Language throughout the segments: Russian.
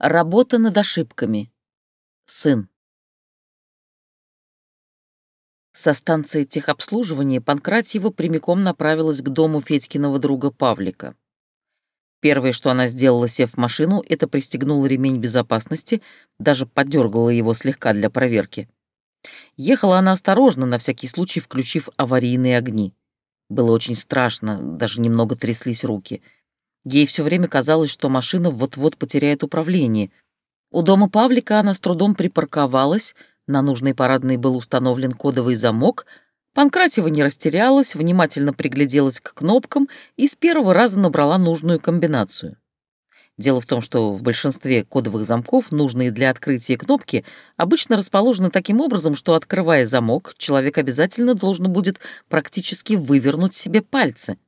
Работа над ошибками. Сын. Со станции техобслуживания Панкратьева прямиком направилась к дому Федькиного друга Павлика. Первое, что она сделала, сев в машину, это пристегнула ремень безопасности, даже подергала его слегка для проверки. Ехала она осторожно, на всякий случай включив аварийные огни. Было очень страшно, даже немного тряслись руки — Ей все время казалось, что машина вот-вот потеряет управление. У дома Павлика она с трудом припарковалась, на нужной парадной был установлен кодовый замок. Панкратева не растерялась, внимательно пригляделась к кнопкам и с первого раза набрала нужную комбинацию. Дело в том, что в большинстве кодовых замков нужные для открытия кнопки обычно расположены таким образом, что, открывая замок, человек обязательно должен будет практически вывернуть себе пальцы —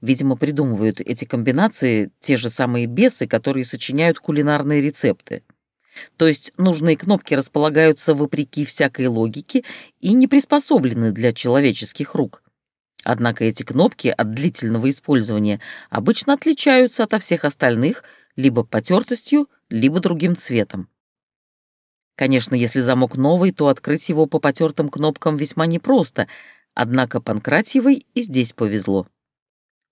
Видимо, придумывают эти комбинации те же самые бесы, которые сочиняют кулинарные рецепты. То есть нужные кнопки располагаются вопреки всякой логике и не приспособлены для человеческих рук. Однако эти кнопки от длительного использования обычно отличаются от всех остальных либо потертостью, либо другим цветом. Конечно, если замок новый, то открыть его по потертым кнопкам весьма непросто, однако Панкратьевой и здесь повезло.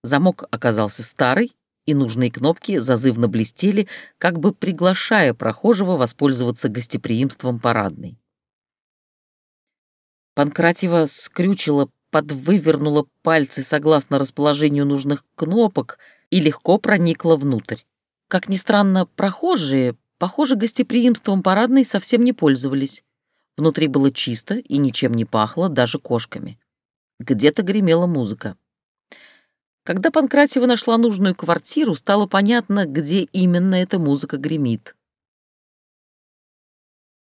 Замок оказался старый, и нужные кнопки зазывно блестели, как бы приглашая прохожего воспользоваться гостеприимством парадной. Панкратьева скрючила, подвывернула пальцы согласно расположению нужных кнопок и легко проникла внутрь. Как ни странно, прохожие, похоже, гостеприимством парадной совсем не пользовались. Внутри было чисто и ничем не пахло, даже кошками. Где-то гремела музыка. Когда Панкратева нашла нужную квартиру, стало понятно, где именно эта музыка гремит.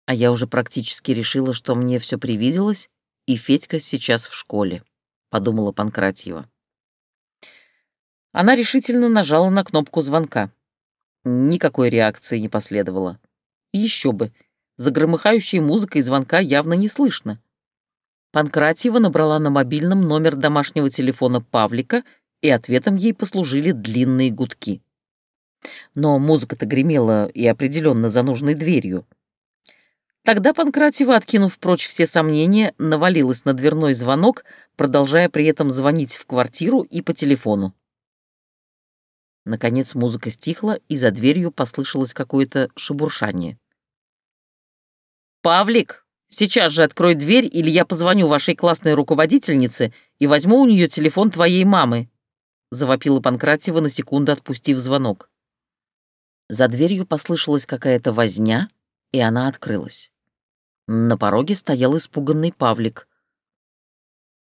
А я уже практически решила, что мне все привиделось, и Федька сейчас в школе, — подумала Панкратьева. Она решительно нажала на кнопку звонка. Никакой реакции не последовало. Еще бы, за громыхающей музыкой звонка явно не слышно. Панкратьева набрала на мобильном номер домашнего телефона Павлика — и ответом ей послужили длинные гудки. Но музыка-то гремела и определенно за нужной дверью. Тогда Панкратева, откинув прочь все сомнения, навалилась на дверной звонок, продолжая при этом звонить в квартиру и по телефону. Наконец музыка стихла, и за дверью послышалось какое-то шебуршание. «Павлик, сейчас же открой дверь, или я позвоню вашей классной руководительнице и возьму у нее телефон твоей мамы», — завопила Панкратева на секунду, отпустив звонок. За дверью послышалась какая-то возня, и она открылась. На пороге стоял испуганный Павлик.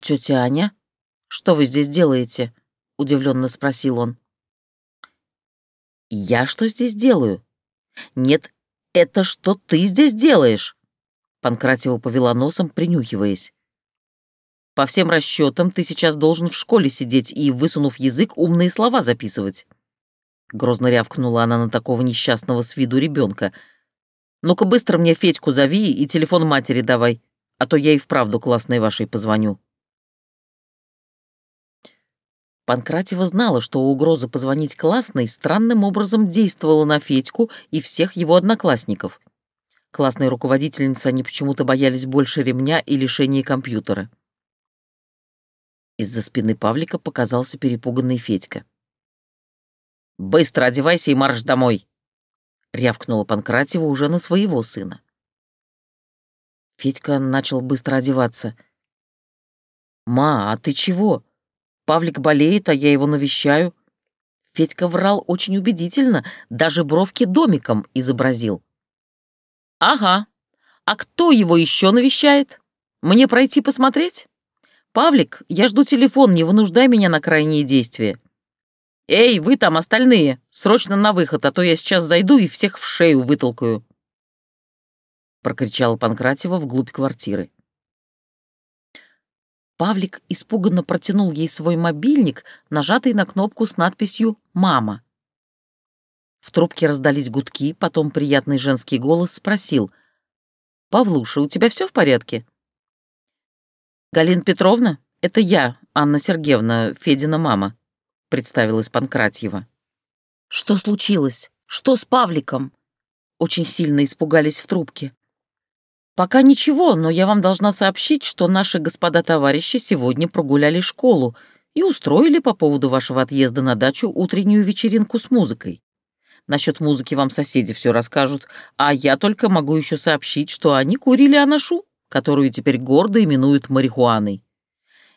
«Тетя Аня, что вы здесь делаете?» — удивленно спросил он. «Я что здесь делаю?» «Нет, это что ты здесь делаешь?» Панкратева повела носом, принюхиваясь. По всем расчетам, ты сейчас должен в школе сидеть и, высунув язык, умные слова записывать. Грозно рявкнула она на такого несчастного с виду ребенка. Ну-ка быстро мне Федьку зови и телефон матери давай, а то я и вправду классной вашей позвоню. Панкратева знала, что угроза позвонить классной странным образом действовала на Федьку и всех его одноклассников. Классные руководительницы они почему-то боялись больше ремня и лишения компьютера. Из-за спины Павлика показался перепуганный Федька. «Быстро одевайся и марш домой!» — рявкнула Панкратева уже на своего сына. Федька начал быстро одеваться. «Ма, а ты чего? Павлик болеет, а я его навещаю». Федька врал очень убедительно, даже бровки домиком изобразил. «Ага. А кто его еще навещает? Мне пройти посмотреть?» «Павлик, я жду телефон, не вынуждай меня на крайние действия». «Эй, вы там остальные, срочно на выход, а то я сейчас зайду и всех в шею вытолкаю», — прокричала Панкратева вглубь квартиры. Павлик испуганно протянул ей свой мобильник, нажатый на кнопку с надписью «Мама». В трубке раздались гудки, потом приятный женский голос спросил. «Павлуша, у тебя все в порядке?» «Галина Петровна, это я, Анна Сергеевна, Федина мама», — представилась Панкратьева. «Что случилось? Что с Павликом?» очень сильно испугались в трубке. Пока ничего, но я вам должна сообщить, что наши господа-товарищи сегодня прогуляли школу и устроили по поводу вашего отъезда на дачу утреннюю вечеринку с музыкой. Насчет музыки вам соседи все расскажут, а я только могу еще сообщить, что они курили анашу, которую теперь гордо именуют марихуаной.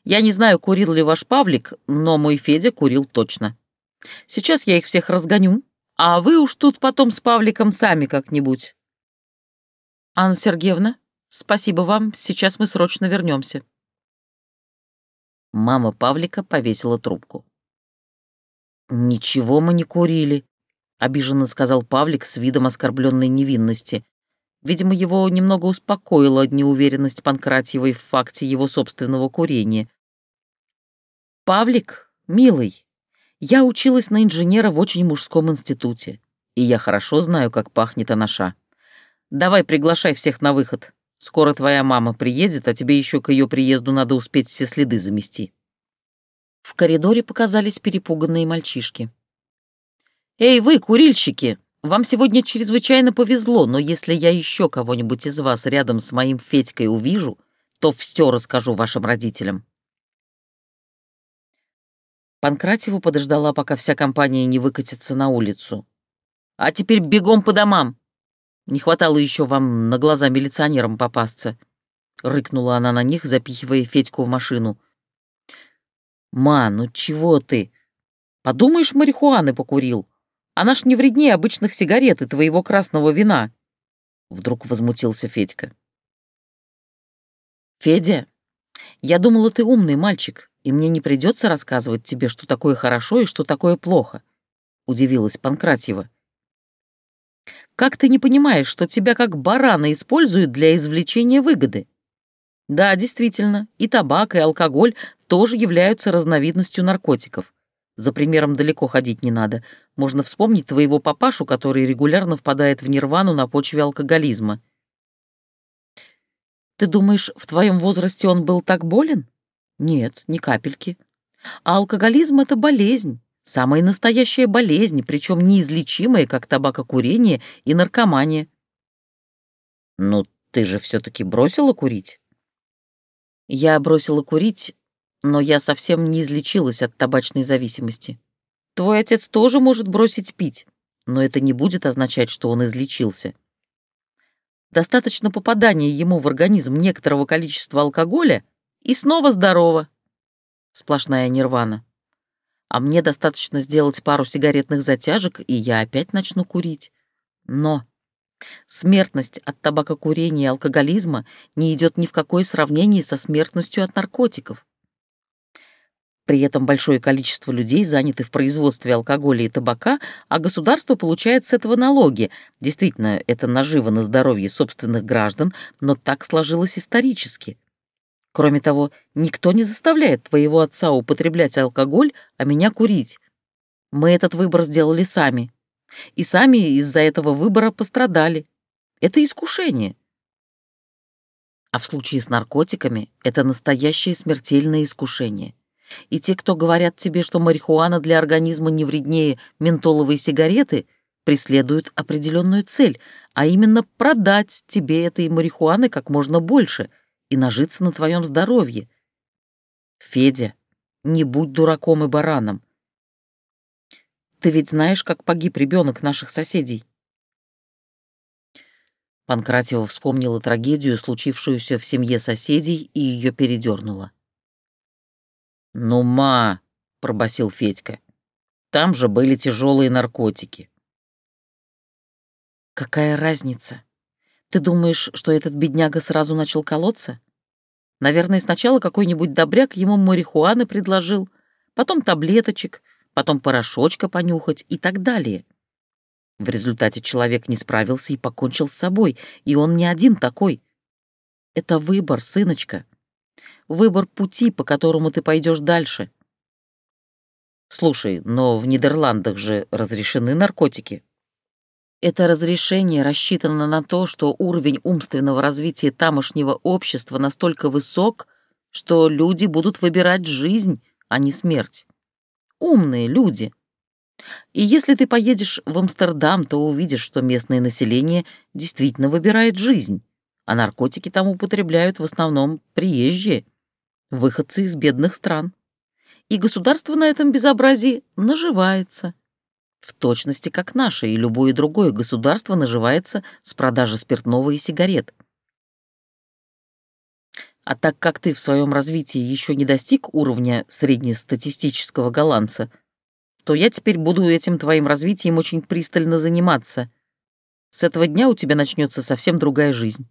Я не знаю, курил ли ваш Павлик, но мой Федя курил точно. Сейчас я их всех разгоню, а вы уж тут потом с Павликом сами как-нибудь. Анна Сергеевна, спасибо вам, сейчас мы срочно вернемся. Мама Павлика повесила трубку. «Ничего мы не курили», — обиженно сказал Павлик с видом оскорбленной невинности. Видимо, его немного успокоила неуверенность Панкратьевой в факте его собственного курения. «Павлик, милый, я училась на инженера в очень мужском институте, и я хорошо знаю, как пахнет анаша. Давай приглашай всех на выход. Скоро твоя мама приедет, а тебе еще к ее приезду надо успеть все следы замести». В коридоре показались перепуганные мальчишки. «Эй, вы, курильщики!» Вам сегодня чрезвычайно повезло, но если я еще кого-нибудь из вас рядом с моим Федькой увижу, то все расскажу вашим родителям». Панкратьеву подождала, пока вся компания не выкатится на улицу. «А теперь бегом по домам! Не хватало еще вам на глаза милиционерам попасться!» Рыкнула она на них, запихивая Федьку в машину. «Ма, ну чего ты? Подумаешь, марихуаны покурил!» Она ж не вреднее обычных сигарет и твоего красного вина. Вдруг возмутился Федька. Федя, я думала, ты умный мальчик, и мне не придется рассказывать тебе, что такое хорошо и что такое плохо. Удивилась Панкратьева. Как ты не понимаешь, что тебя как барана используют для извлечения выгоды? Да, действительно, и табак, и алкоголь тоже являются разновидностью наркотиков. За примером далеко ходить не надо. Можно вспомнить твоего папашу, который регулярно впадает в нирвану на почве алкоголизма. Ты думаешь, в твоем возрасте он был так болен? Нет, ни капельки. А алкоголизм — это болезнь, самая настоящая болезнь, причем неизлечимая, как табакокурение и наркомания. Ну, ты же все-таки бросила курить? Я бросила курить, но я совсем не излечилась от табачной зависимости. Твой отец тоже может бросить пить, но это не будет означать, что он излечился. Достаточно попадания ему в организм некоторого количества алкоголя, и снова здорово. Сплошная нирвана. А мне достаточно сделать пару сигаретных затяжек, и я опять начну курить. Но смертность от табакокурения и алкоголизма не идет ни в какое сравнение со смертностью от наркотиков. При этом большое количество людей заняты в производстве алкоголя и табака, а государство получает с этого налоги. Действительно, это наживо на здоровье собственных граждан, но так сложилось исторически. Кроме того, никто не заставляет твоего отца употреблять алкоголь, а меня курить. Мы этот выбор сделали сами. И сами из-за этого выбора пострадали. Это искушение. А в случае с наркотиками это настоящее смертельное искушение. И те, кто говорят тебе, что марихуана для организма не вреднее ментоловой сигареты, преследуют определенную цель, а именно продать тебе этой марихуаны как можно больше и нажиться на твоем здоровье. Федя, не будь дураком и бараном. Ты ведь знаешь, как погиб ребенок наших соседей. Панкратева вспомнила трагедию, случившуюся в семье соседей, и ее передернула. «Ну, ма!» — пробасил Федька. «Там же были тяжелые наркотики». «Какая разница? Ты думаешь, что этот бедняга сразу начал колоться? Наверное, сначала какой-нибудь добряк ему марихуаны предложил, потом таблеточек, потом порошочка понюхать и так далее. В результате человек не справился и покончил с собой, и он не один такой. Это выбор, сыночка выбор пути, по которому ты пойдешь дальше. Слушай, но в Нидерландах же разрешены наркотики. Это разрешение рассчитано на то, что уровень умственного развития тамошнего общества настолько высок, что люди будут выбирать жизнь, а не смерть. Умные люди. И если ты поедешь в Амстердам, то увидишь, что местное население действительно выбирает жизнь, а наркотики там употребляют в основном приезжие, выходцы из бедных стран. И государство на этом безобразии наживается. В точности как наше и любое другое государство наживается с продажи спиртного и сигарет. А так как ты в своем развитии еще не достиг уровня среднестатистического голландца, то я теперь буду этим твоим развитием очень пристально заниматься. С этого дня у тебя начнется совсем другая жизнь.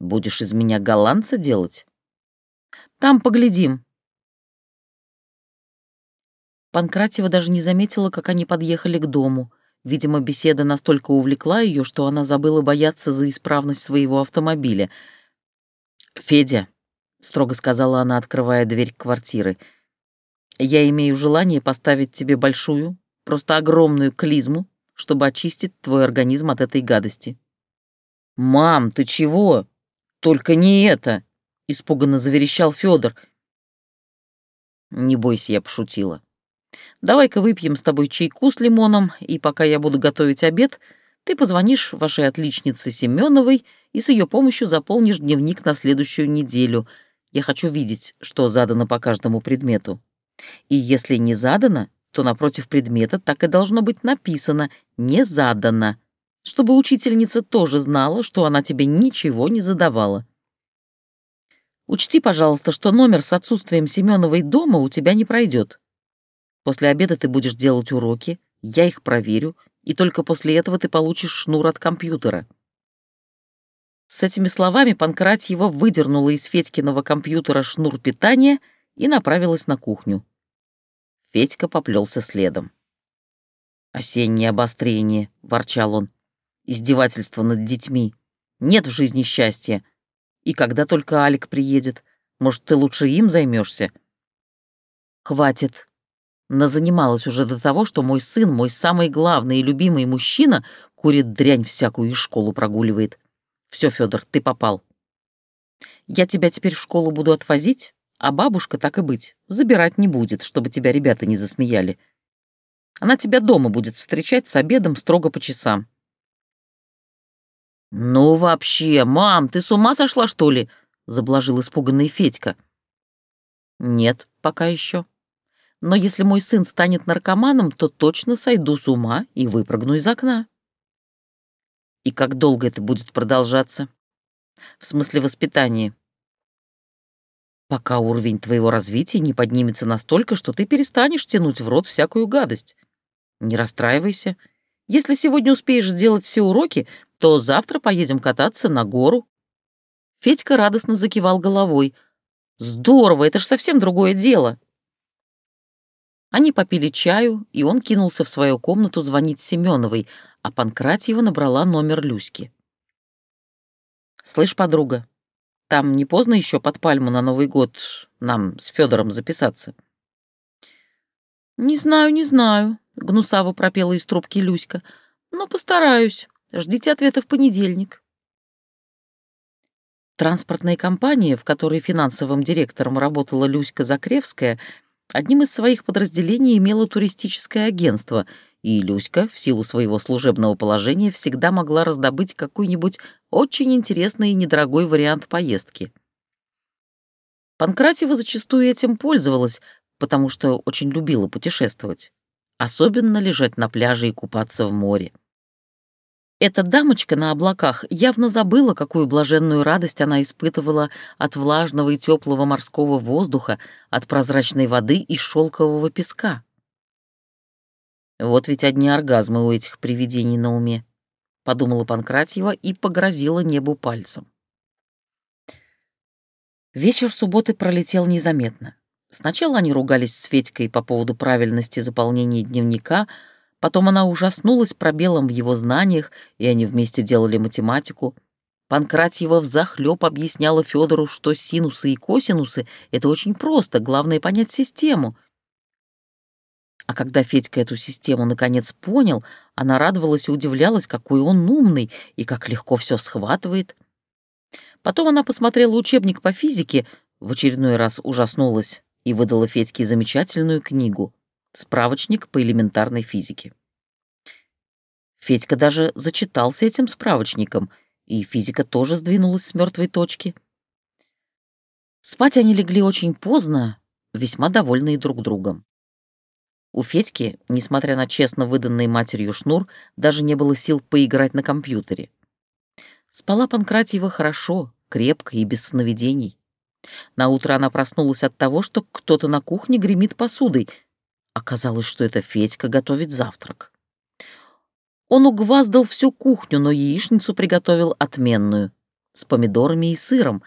Будешь из меня голландца делать? Там поглядим. Панкратева даже не заметила, как они подъехали к дому. Видимо, беседа настолько увлекла ее, что она забыла бояться за исправность своего автомобиля. «Федя», — строго сказала она, открывая дверь квартиры, — я имею желание поставить тебе большую, просто огромную клизму, чтобы очистить твой организм от этой гадости». «Мам, ты чего? Только не это!» — испуганно заверещал Федор. «Не бойся, я пошутила. Давай-ка выпьем с тобой чайку с лимоном, и пока я буду готовить обед, ты позвонишь вашей отличнице Семеновой и с ее помощью заполнишь дневник на следующую неделю. Я хочу видеть, что задано по каждому предмету». И если не задано, то напротив предмета так и должно быть написано «не задано», чтобы учительница тоже знала, что она тебе ничего не задавала. Учти, пожалуйста, что номер с отсутствием Семеновой дома у тебя не пройдет. После обеда ты будешь делать уроки, я их проверю, и только после этого ты получишь шнур от компьютера. С этими словами Панкратьева выдернула из Федькиного компьютера шнур питания — и направилась на кухню. Федька поплелся следом. «Осеннее обострение», — ворчал он. «Издевательство над детьми. Нет в жизни счастья. И когда только Алик приедет, может, ты лучше им займешься? «Хватит», Назанималась уже до того, что мой сын, мой самый главный и любимый мужчина, курит дрянь всякую и школу прогуливает. Все, Федор, ты попал. Я тебя теперь в школу буду отвозить, а бабушка, так и быть, забирать не будет, чтобы тебя ребята не засмеяли. Она тебя дома будет встречать с обедом строго по часам. «Ну вообще, мам, ты с ума сошла, что ли?» — заблажил испуганный Федька. «Нет, пока еще. Но если мой сын станет наркоманом, то точно сойду с ума и выпрыгну из окна». «И как долго это будет продолжаться?» «В смысле воспитания?» пока уровень твоего развития не поднимется настолько, что ты перестанешь тянуть в рот всякую гадость. Не расстраивайся. Если сегодня успеешь сделать все уроки, то завтра поедем кататься на гору». Федька радостно закивал головой. «Здорово, это ж совсем другое дело». Они попили чаю, и он кинулся в свою комнату звонить Семеновой, а Панкратьева набрала номер Люськи. «Слышь, подруга, там не поздно еще под пальму на Новый год нам с Федором записаться?» «Не знаю, не знаю», — гнусаво пропела из трубки Люська. «Но постараюсь. Ждите ответа в понедельник». Транспортная компания, в которой финансовым директором работала Люська Закревская, одним из своих подразделений имела туристическое агентство — и Люська, в силу своего служебного положения, всегда могла раздобыть какой-нибудь очень интересный и недорогой вариант поездки. Панкратева зачастую этим пользовалась, потому что очень любила путешествовать, особенно лежать на пляже и купаться в море. Эта дамочка на облаках явно забыла, какую блаженную радость она испытывала от влажного и теплого морского воздуха, от прозрачной воды и шелкового песка. Вот ведь одни оргазмы у этих привидений на уме, подумала Панкратьева и погрозила небу пальцем. Вечер субботы пролетел незаметно. Сначала они ругались с Федькой по поводу правильности заполнения дневника, потом она ужаснулась пробелом в его знаниях, и они вместе делали математику. Панкратьева взахлёб объясняла Федору, что синусы и косинусы — это очень просто, главное — понять систему — а когда Федька эту систему наконец понял, она радовалась и удивлялась, какой он умный и как легко все схватывает. Потом она посмотрела учебник по физике, в очередной раз ужаснулась и выдала Федьке замечательную книгу Справочник по элементарной физике. Федька даже зачитался этим справочником, и физика тоже сдвинулась с мертвой точки. Спать они легли очень поздно, весьма довольные друг другом. У Федьки, несмотря на честно выданный матерью шнур, даже не было сил поиграть на компьютере. Спала Панкратьева хорошо, крепко и без сновидений. На утро она проснулась от того, что кто-то на кухне гремит посудой. Оказалось, что это Федька готовит завтрак. Он угваздал всю кухню, но яичницу приготовил отменную, с помидорами и сыром.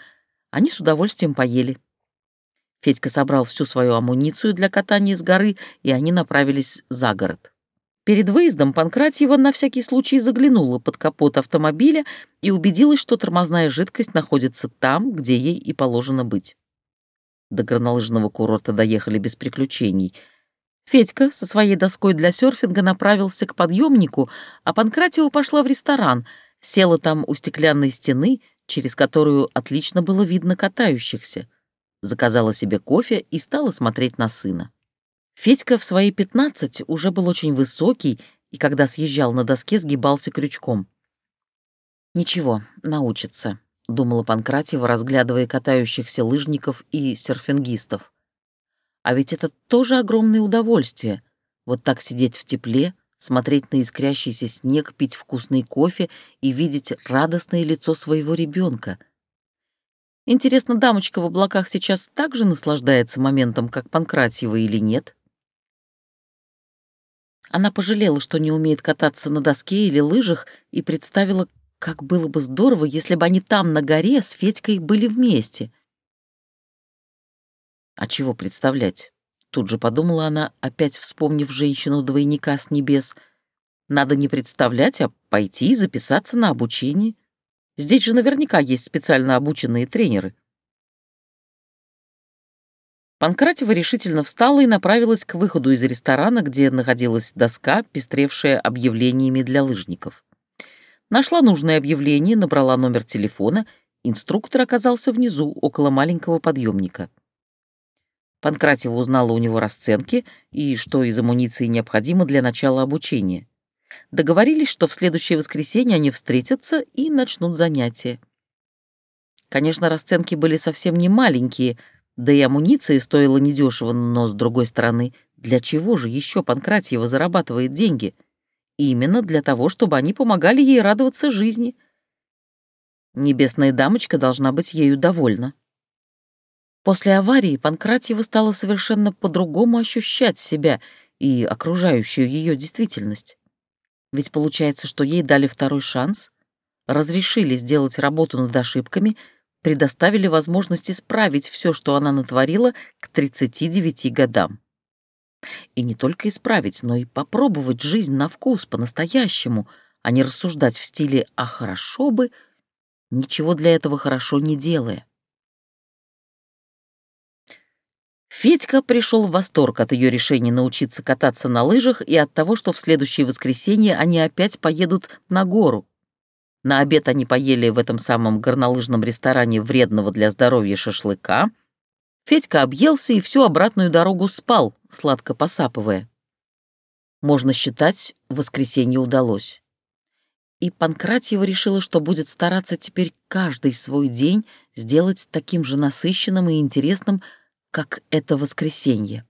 Они с удовольствием поели. Федька собрал всю свою амуницию для катания с горы, и они направились за город. Перед выездом Панкратьева на всякий случай заглянула под капот автомобиля и убедилась, что тормозная жидкость находится там, где ей и положено быть. До горнолыжного курорта доехали без приключений. Федька со своей доской для серфинга направился к подъемнику, а Панкратьева пошла в ресторан, села там у стеклянной стены, через которую отлично было видно катающихся заказала себе кофе и стала смотреть на сына. Федька в свои пятнадцать уже был очень высокий и, когда съезжал на доске, сгибался крючком. «Ничего, научится», — думала Панкратьева, разглядывая катающихся лыжников и серфингистов. «А ведь это тоже огромное удовольствие — вот так сидеть в тепле, смотреть на искрящийся снег, пить вкусный кофе и видеть радостное лицо своего ребенка — Интересно, дамочка в облаках сейчас так же наслаждается моментом, как Панкратьева, или нет? Она пожалела, что не умеет кататься на доске или лыжах, и представила, как было бы здорово, если бы они там, на горе, с Федькой были вместе. А чего представлять? Тут же подумала она, опять вспомнив женщину-двойника с небес. Надо не представлять, а пойти и записаться на обучение. Здесь же наверняка есть специально обученные тренеры. Панкратева решительно встала и направилась к выходу из ресторана, где находилась доска, пестревшая объявлениями для лыжников. Нашла нужное объявление, набрала номер телефона. Инструктор оказался внизу, около маленького подъемника. Панкратева узнала у него расценки и что из амуниции необходимо для начала обучения. Договорились, что в следующее воскресенье они встретятся и начнут занятия. Конечно, расценки были совсем не маленькие, да и амуниция стоила недешево, но, с другой стороны, для чего же еще Панкратьева зарабатывает деньги? Именно для того, чтобы они помогали ей радоваться жизни. Небесная дамочка должна быть ею довольна. После аварии Панкратьева стала совершенно по-другому ощущать себя и окружающую ее действительность. Ведь получается, что ей дали второй шанс, разрешили сделать работу над ошибками, предоставили возможность исправить все, что она натворила к 39 годам. И не только исправить, но и попробовать жизнь на вкус по-настоящему, а не рассуждать в стиле «а хорошо бы», ничего для этого хорошо не делая. Федька пришел в восторг от ее решения научиться кататься на лыжах и от того, что в следующее воскресенье они опять поедут на гору. На обед они поели в этом самом горнолыжном ресторане вредного для здоровья шашлыка. Федька объелся и всю обратную дорогу спал, сладко посапывая. Можно считать, воскресенье удалось. И Панкратьева решила, что будет стараться теперь каждый свой день сделать таким же насыщенным и интересным, как это воскресенье.